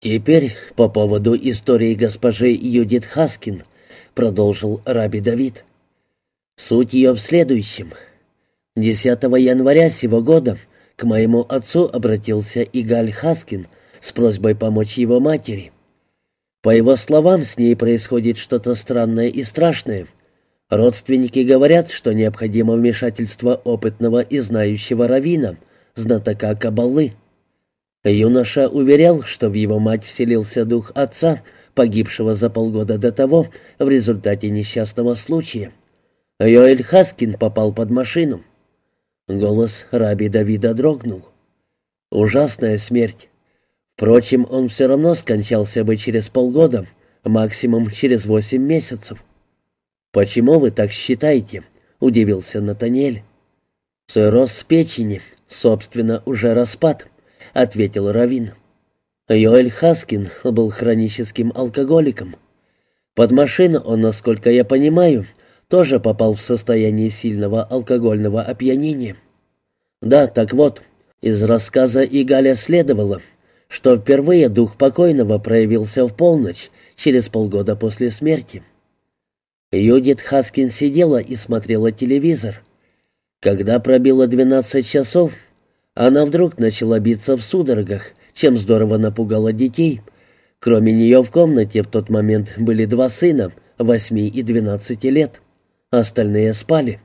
«Теперь по поводу истории госпожи Юдит Хаскин», — продолжил Раби Давид. «Суть ее в следующем. 10 января сего года к моему отцу обратился Игаль Хаскин с просьбой помочь его матери. По его словам, с ней происходит что-то странное и страшное. Родственники говорят, что необходимо вмешательство опытного и знающего равина, знатока Кабалы». Юноша уверял, что в его мать вселился дух отца, погибшего за полгода до того в результате несчастного случая. Йоэль Хаскин попал под машину. Голос раби Давида дрогнул. Ужасная смерть. Впрочем, он все равно скончался бы через полгода, максимум через восемь месяцев. «Почему вы так считаете?» — удивился Натаниэль. «Цирроз печени, собственно, уже распад», — ответил Равин. Йоэль Хаскин был хроническим алкоголиком. Под машину он, насколько я понимаю, тоже попал в состояние сильного алкогольного опьянения. Да, так вот, из рассказа Игаля следовало, что впервые дух покойного проявился в полночь, через полгода после смерти. Юдит Хаскин сидела и смотрела телевизор. Когда пробило двенадцать часов, она вдруг начала биться в судорогах, чем здорово напугала детей. Кроме нее в комнате в тот момент были два сына, восьми и двенадцати лет. Остальные спали.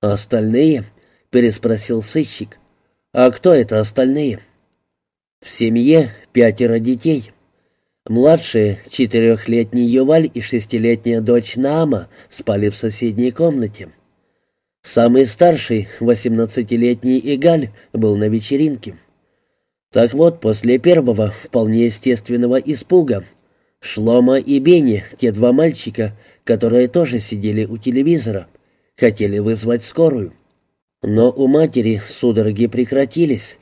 «Остальные?» — переспросил сыщик. «А кто это остальные?» «В семье пятеро детей. Младшие, четырехлетний Юваль и шестилетняя дочь Наама, спали в соседней комнате. Самый старший, восемнадцатилетний Игаль, был на вечеринке. Так вот, после первого, вполне естественного испуга, Шлома и Бенни, те два мальчика, которые тоже сидели у телевизора, хотели вызвать скорую. Но у матери судороги прекратились.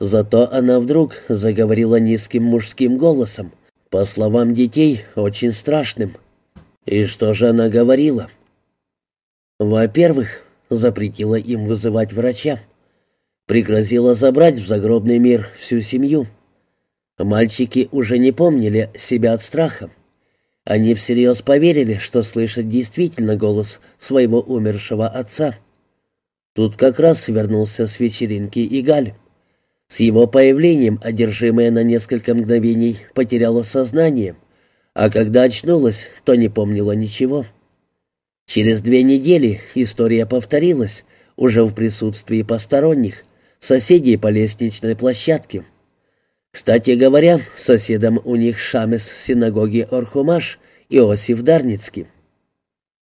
Зато она вдруг заговорила низким мужским голосом, по словам детей, очень страшным. И что же она говорила? Во-первых, запретила им вызывать врача. Пригрозила забрать в загробный мир всю семью. Мальчики уже не помнили себя от страха. Они всерьез поверили, что слышат действительно голос своего умершего отца. Тут как раз вернулся с вечеринки Игаль. С его появлением одержимая на несколько мгновений потеряла сознание, а когда очнулась, то не помнила ничего. Через две недели история повторилась, уже в присутствии посторонних, соседей по лестничной площадке. Кстати говоря, соседом у них Шамес синагоги Орхумаш Иосиф Дарницкий.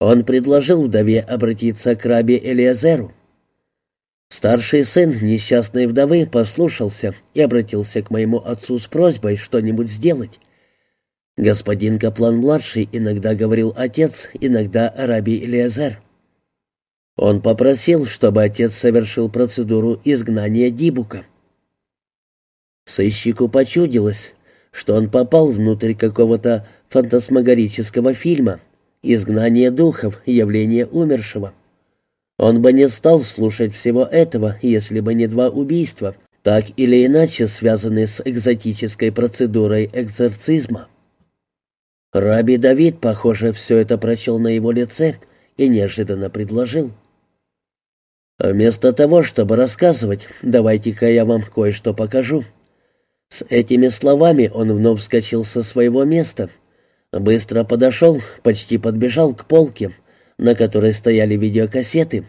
Он предложил вдове обратиться к рабе Элиазеру. Старший сын несчастной вдовы послушался и обратился к моему отцу с просьбой что-нибудь сделать. Господин Каплан-младший иногда говорил «отец», иногда «раби Элиазер». Он попросил, чтобы отец совершил процедуру изгнания Дибука. Сыщику почудилось, что он попал внутрь какого-то фантасмагорического фильма «Изгнание духов. Явление умершего». Он бы не стал слушать всего этого, если бы не два убийства, так или иначе связанные с экзотической процедурой экзорцизма. Раби Давид, похоже, все это прочел на его лице и неожиданно предложил. «Вместо того, чтобы рассказывать, давайте-ка я вам кое-что покажу». С этими словами он вновь вскочил со своего места, быстро подошел, почти подбежал к полке, на которой стояли видеокассеты,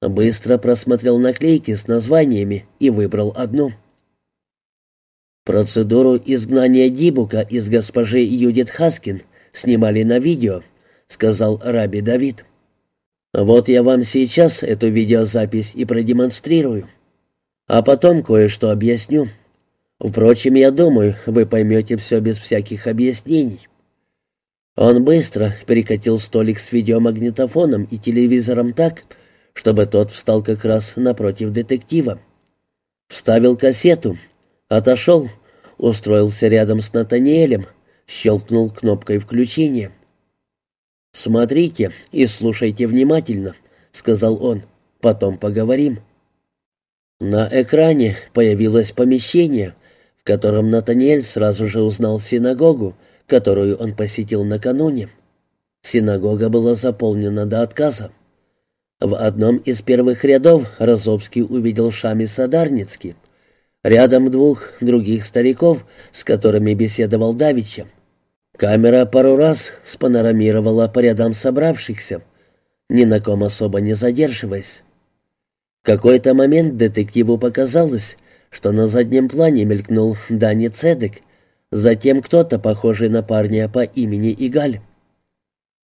быстро просмотрел наклейки с названиями и выбрал одну — Процедуру изгнания Дибука из госпожи Юдит Хаскин снимали на видео, сказал Раби Давид. Вот я вам сейчас эту видеозапись и продемонстрирую. А потом кое-что объясню. Впрочем, я думаю, вы поймете все без всяких объяснений. Он быстро перекатил столик с видеомагнитофоном и телевизором так, чтобы тот встал как раз напротив детектива. Вставил кассету Отошел, устроился рядом с Натаниэлем, щелкнул кнопкой включения. «Смотрите и слушайте внимательно», — сказал он. «Потом поговорим». На экране появилось помещение, в котором Натаниэль сразу же узнал синагогу, которую он посетил накануне. Синагога была заполнена до отказа. В одном из первых рядов Розовский увидел Шами Садарницкий, рядом двух других стариков, с которыми беседовал Давича. Камера пару раз спанорамировала по рядам собравшихся, ни на ком особо не задерживаясь. В какой-то момент детективу показалось, что на заднем плане мелькнул Дани Цедек, затем кто-то, похожий на парня по имени Игаль.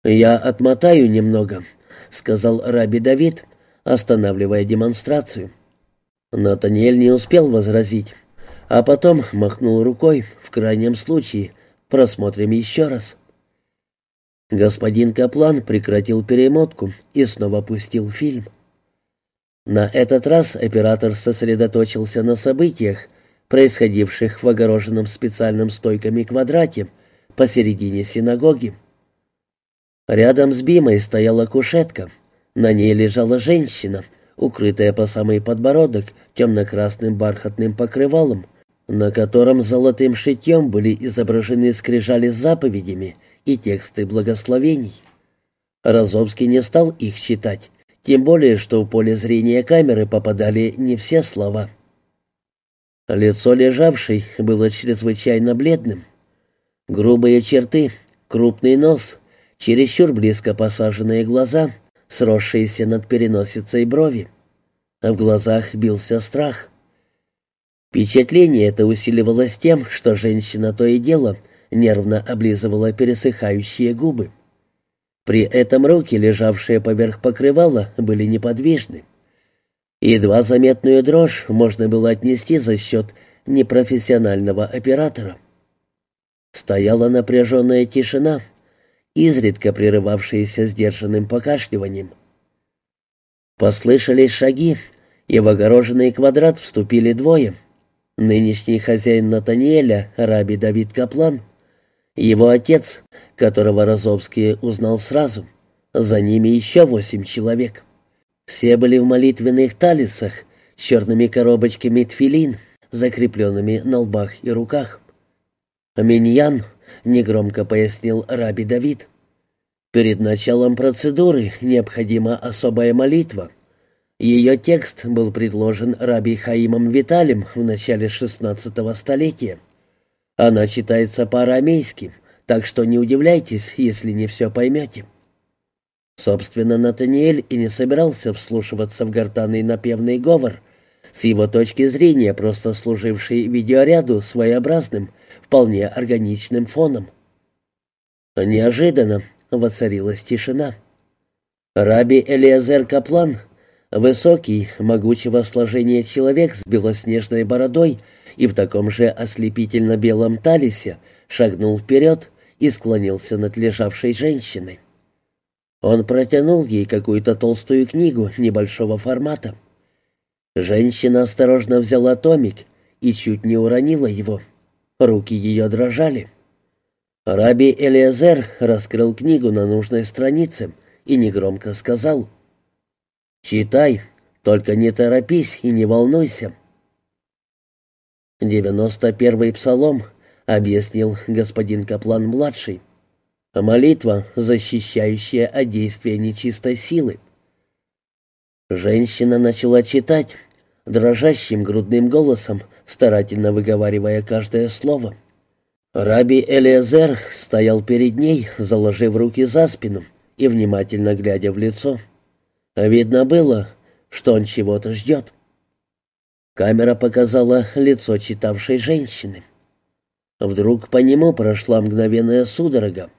«Я отмотаю немного», — сказал Раби Давид, останавливая демонстрацию. Натаниэль не успел возразить, а потом махнул рукой, в крайнем случае, просмотрим еще раз. Господин Каплан прекратил перемотку и снова пустил фильм. На этот раз оператор сосредоточился на событиях, происходивших в огороженном специальным стойками квадрате посередине синагоги. Рядом с Бимой стояла кушетка. На ней лежала женщина, укрытая по самый подбородок темно-красным бархатным покрывалом, на котором золотым шитьем были изображены скрижали с заповедями и тексты благословений. Розовский не стал их читать, тем более, что в поле зрения камеры попадали не все слова. Лицо лежавшей было чрезвычайно бледным. Грубые черты, крупный нос, чересчур близко посаженные глаза, сросшиеся над переносицей брови. А в глазах бился страх. Впечатление это усиливалось тем, что женщина то и дело нервно облизывала пересыхающие губы. При этом руки, лежавшие поверх покрывала, были неподвижны. Едва заметную дрожь можно было отнести за счет непрофессионального оператора. Стояла напряженная тишина, изредка прерывавшаяся сдержанным покашливанием. Послышались шаги, и в огороженный квадрат вступили двое. Нынешний хозяин Натаниэля, раби Давид Каплан, его отец, которого Розовский узнал сразу. За ними еще восемь человек. Все были в молитвенных талисах с черными коробочками тфилин, закрепленными на лбах и руках. «Миньян», — негромко пояснил Раби Давид. «Перед началом процедуры необходима особая молитва. Ее текст был предложен Раби Хаимом Виталем в начале XVI столетия. Она читается по-арамейски, так что не удивляйтесь, если не все поймете». Собственно, Натаниэль и не собирался вслушиваться в гортанный напевный говор, с его точки зрения просто служивший видеоряду своеобразным, вполне органичным фоном. Неожиданно воцарилась тишина. Раби Элиазер Каплан, высокий, могучего сложения человек с белоснежной бородой и в таком же ослепительно-белом талисе, шагнул вперед и склонился над лежавшей женщиной. Он протянул ей какую-то толстую книгу небольшого формата. Женщина осторожно взяла томик и чуть не уронила его. Руки ее дрожали. Раби Элиазер раскрыл книгу на нужной странице и негромко сказал «Читай, только не торопись и не волнуйся». «Девяносто первый псалом», — объяснил господин Каплан-младший. Молитва, защищающая от действия нечистой силы. Женщина начала читать, дрожащим грудным голосом, старательно выговаривая каждое слово. Раби Элиазер стоял перед ней, заложив руки за спину и внимательно глядя в лицо. Видно было, что он чего-то ждет. Камера показала лицо читавшей женщины. Вдруг по нему прошла мгновенная судорога.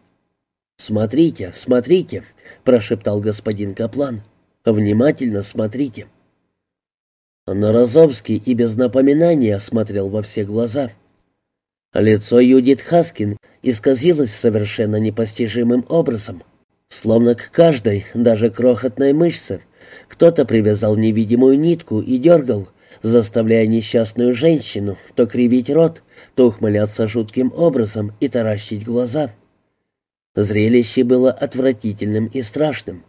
«Смотрите, смотрите», — прошептал господин Каплан. «Внимательно смотрите». Нарозовский и без напоминания смотрел во все глаза. Лицо Юдит Хаскин исказилось совершенно непостижимым образом. Словно к каждой, даже крохотной мышце, кто-то привязал невидимую нитку и дергал, заставляя несчастную женщину то кривить рот, то ухмыляться жутким образом и таращить глаза. Зрелище было отвратительным и страшным.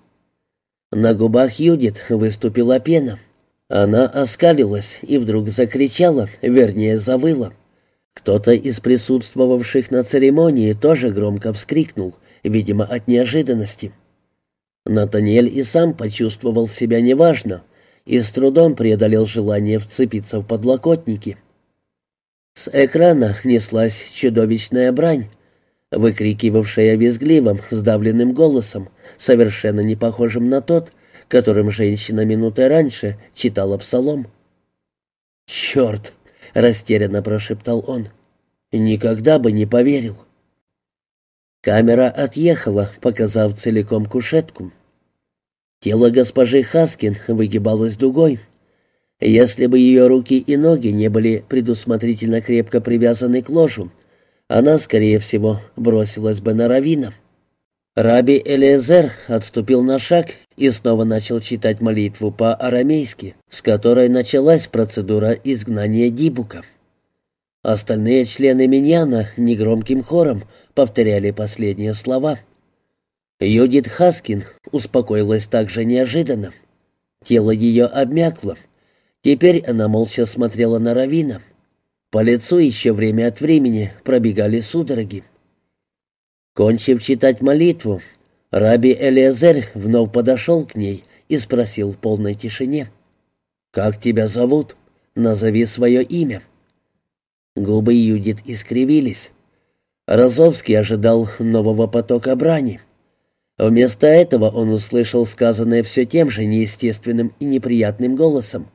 На губах Юдит выступила пена. Она оскалилась и вдруг закричала, вернее, завыла. Кто-то из присутствовавших на церемонии тоже громко вскрикнул, видимо, от неожиданности. Натаниэль и сам почувствовал себя неважно и с трудом преодолел желание вцепиться в подлокотники. С экрана неслась чудовищная брань, выкрикивавшая визгливым, сдавленным голосом, совершенно не похожим на тот, которым женщина минутой раньше читала псалом. «Черт!» — растерянно прошептал он. «Никогда бы не поверил». Камера отъехала, показав целиком кушетку. Тело госпожи Хаскин выгибалось дугой. Если бы ее руки и ноги не были предусмотрительно крепко привязаны к ложу, она, скорее всего, бросилась бы на равина. Раби Элиезер отступил на шаг и снова начал читать молитву по-арамейски, с которой началась процедура изгнания Дибука. Остальные члены Миньяна негромким хором повторяли последние слова. Юдит Хаскин успокоилась также неожиданно. Тело ее обмякло. Теперь она молча смотрела на Равина. По лицу еще время от времени пробегали судороги. Кончив читать молитву, раби Элиазер вновь подошел к ней и спросил в полной тишине. «Как тебя зовут? Назови свое имя». Губы Юдит искривились. Розовский ожидал нового потока брани. Вместо этого он услышал сказанное все тем же неестественным и неприятным голосом.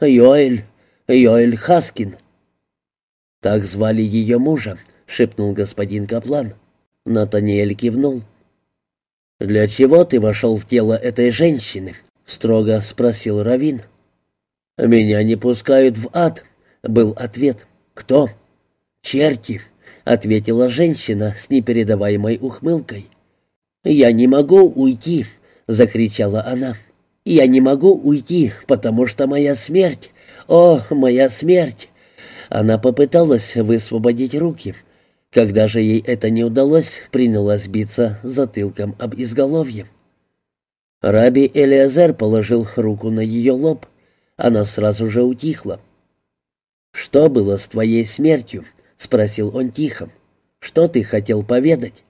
«Йоэль, Йоэль Хаскин». «Так звали ее мужа», — шепнул господин Каплан. Натаниэль кивнул. «Для чего ты вошел в тело этой женщины?» — строго спросил Равин. «Меня не пускают в ад», — был ответ. «Кто?» «Черти», — ответила женщина с непередаваемой ухмылкой. «Я не могу уйти», — закричала она. «Я не могу уйти, потому что моя смерть... О, моя смерть!» Она попыталась высвободить руки, — когда же ей это не удалось, принялась биться затылком об изголовье. Раби Элиазер положил руку на ее лоб. Она сразу же утихла. «Что было с твоей смертью?» — спросил он тихо. «Что ты хотел поведать?»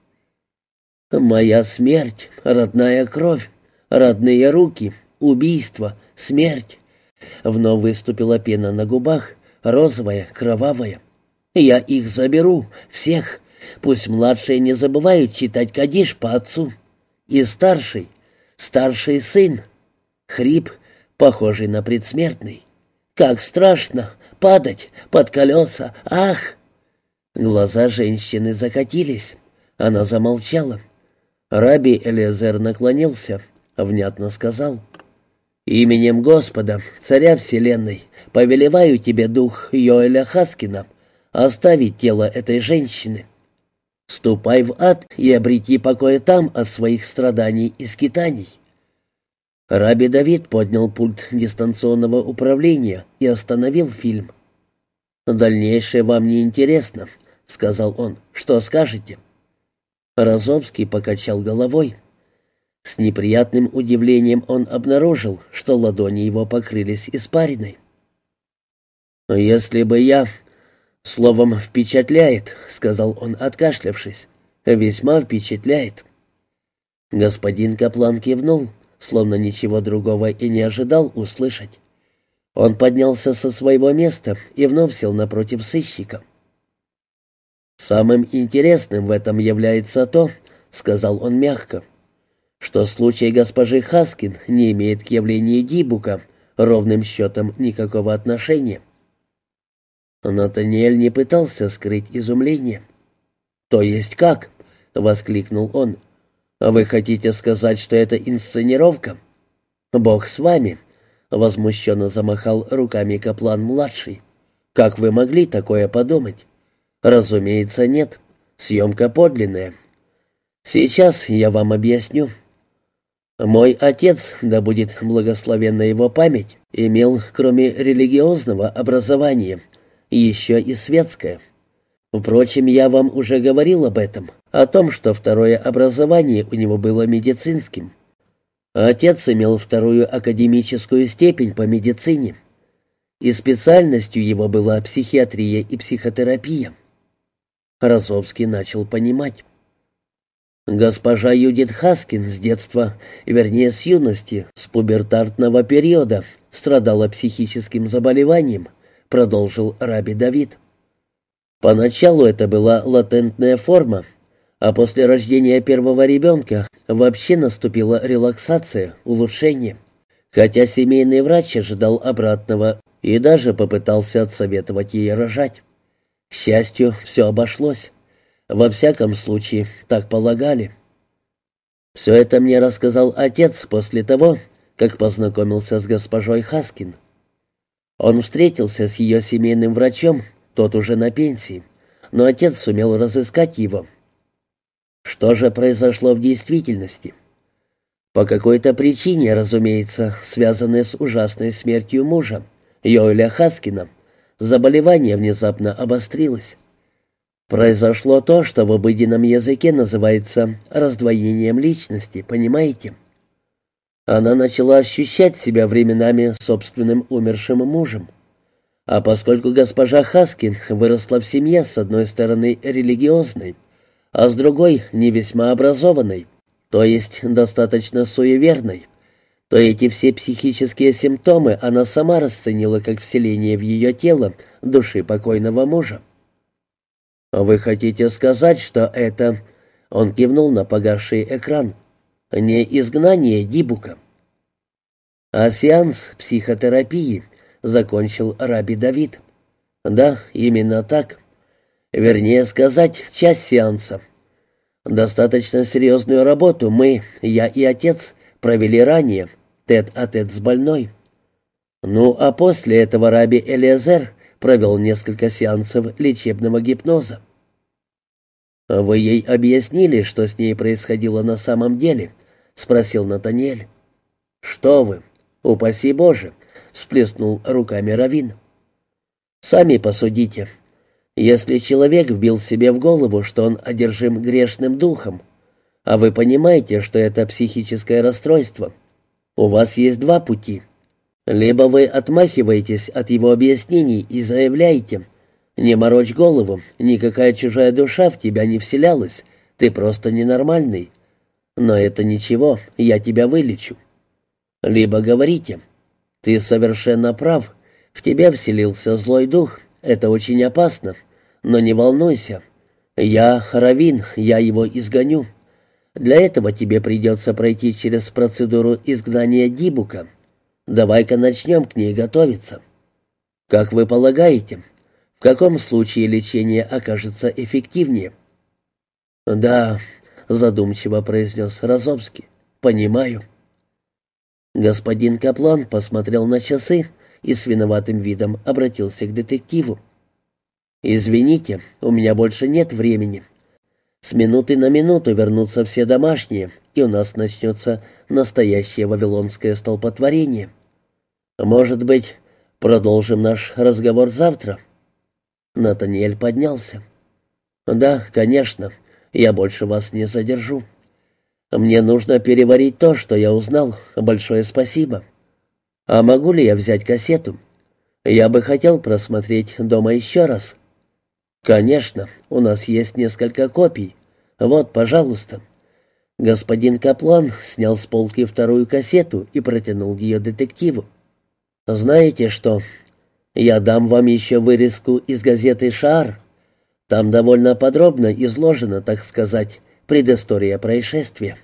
«Моя смерть, родная кровь, родные руки, убийство, смерть». Вновь выступила пена на губах, розовая, кровавая. Я их заберу, всех. Пусть младшие не забывают читать Кадиш по отцу. И старший, старший сын. Хрип, похожий на предсмертный. Как страшно падать под колеса, ах! Глаза женщины закатились. Она замолчала. Раби Элиезер наклонился, внятно сказал. «Именем Господа, Царя Вселенной, повелеваю тебе дух Йоэля Хаскина, оставить тело этой женщины. Ступай в ад и обрети покой там от своих страданий и скитаний». Раби Давид поднял пульт дистанционного управления и остановил фильм. «Дальнейшее вам не интересно», — сказал он. «Что скажете?» Розовский покачал головой. С неприятным удивлением он обнаружил, что ладони его покрылись испариной. «Если бы я «Словом, впечатляет», — сказал он, откашлявшись. «Весьма впечатляет». Господин Каплан кивнул, словно ничего другого и не ожидал услышать. Он поднялся со своего места и вновь сел напротив сыщика. «Самым интересным в этом является то», — сказал он мягко, «что случай госпожи Хаскин не имеет к явлению Дибука ровным счетом никакого отношения». Натаниэль не пытался скрыть изумление. «То есть как?» — воскликнул он. «А вы хотите сказать, что это инсценировка?» «Бог с вами!» — возмущенно замахал руками Каплан-младший. «Как вы могли такое подумать?» «Разумеется, нет. Съемка подлинная. Сейчас я вам объясню. Мой отец, да будет благословенна его память, имел, кроме религиозного образования, еще и светское. Впрочем, я вам уже говорил об этом, о том, что второе образование у него было медицинским. Отец имел вторую академическую степень по медицине. и специальностью его была психиатрия и психотерапия. Розовский начал понимать. Госпожа Юдит Хаскин с детства, вернее с юности, с пубертартного периода, страдала психическим заболеванием, продолжил Раби Давид. Поначалу это была латентная форма, а после рождения первого ребенка вообще наступила релаксация, улучшение. Хотя семейный врач ожидал обратного и даже попытался отсоветовать ей рожать. К счастью, все обошлось. Во всяком случае, так полагали. Все это мне рассказал отец после того, как познакомился с госпожой Хаскин. Он встретился с ее семейным врачом, тот уже на пенсии, но отец сумел разыскать его. Что же произошло в действительности? По какой-то причине, разумеется, связанной с ужасной смертью мужа, Йоэля Хаскина, заболевание внезапно обострилось. Произошло то, что в обыденном языке называется раздвоением личности, понимаете? Она начала ощущать себя временами собственным умершим мужем. А поскольку госпожа Хаскин выросла в семье с одной стороны религиозной, а с другой не весьма образованной, то есть достаточно суеверной, то эти все психические симптомы она сама расценила как вселение в ее тело души покойного мужа. «Вы хотите сказать, что это...» Он кивнул на погасший экран. «Не изгнание Дибука». «А сеанс психотерапии», — закончил Раби Давид. «Да, именно так. Вернее сказать, часть сеанса. Достаточно серьезную работу мы, я и отец, провели ранее, тет-а-тет с больной. Ну, а после этого раби Элиазер провел несколько сеансов лечебного гипноза. «Вы ей объяснили, что с ней происходило на самом деле?» — спросил Натаниэль. «Что вы? Упаси Боже!» — всплеснул руками Равин. «Сами посудите. Если человек вбил себе в голову, что он одержим грешным духом, а вы понимаете, что это психическое расстройство, у вас есть два пути. Либо вы отмахиваетесь от его объяснений и заявляете, «Не морочь голову, никакая чужая душа в тебя не вселялась, ты просто ненормальный. Но это ничего, я тебя вылечу». Либо говорите, «Ты совершенно прав, в тебя вселился злой дух, это очень опасно, но не волнуйся, я Равин, я его изгоню». Для этого тебе придется пройти через процедуру изгнания Дибука. Давай-ка начнем к ней готовиться. Как вы полагаете, в каком случае лечение окажется эффективнее? Да, задумчиво произнес Розовский. Понимаю. Господин Каплан посмотрел на часы и с виноватым видом обратился к детективу. «Извините, у меня больше нет времени. С минуты на минуту вернутся все домашние, и у нас начнется настоящее вавилонское столпотворение. Может быть, продолжим наш разговор завтра?» Натаниэль поднялся. «Да, конечно, я больше вас не задержу. Мне нужно переварить то, что я узнал. Большое спасибо. А могу ли я взять кассету? Я бы хотел просмотреть дома еще раз». «Конечно, у нас есть несколько копий. Вот, пожалуйста». Господин Каплан снял с полки вторую кассету и протянул ее детективу. «Знаете что? Я дам вам еще вырезку из газеты «Шар». Там довольно подробно изложена, так сказать, предыстория происшествия».